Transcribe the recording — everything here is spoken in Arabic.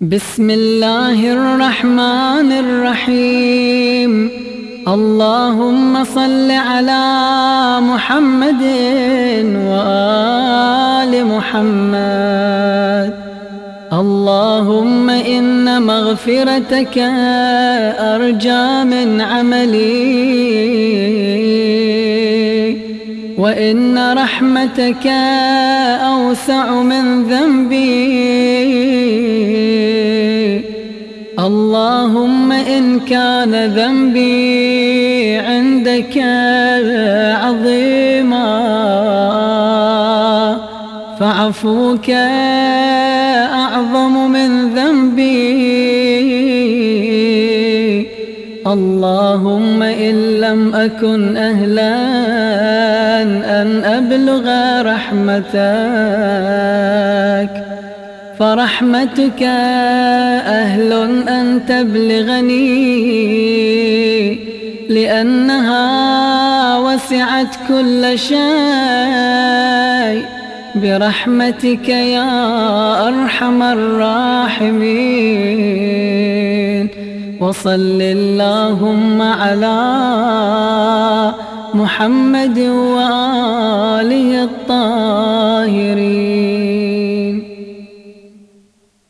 بسم الله الرحمن الرحيم. اللهم صل على محمد وآل محمد. اللهم إن مغفرتك أرجى من عملي. وإن رحمتك أوسع من ذنبي. اللهم إن كان ذنبي عندك عظيما فعفوك أعظم من ذنبي. اللهم إن لم أكن أهلا أن أبلغ رحمتك فرحمتك أهل أن تبلغني لأنها وسعت كل شيء. برحمتك يا أرحم الراحمين. وصل اللهم على محمد وآله الطاهرين.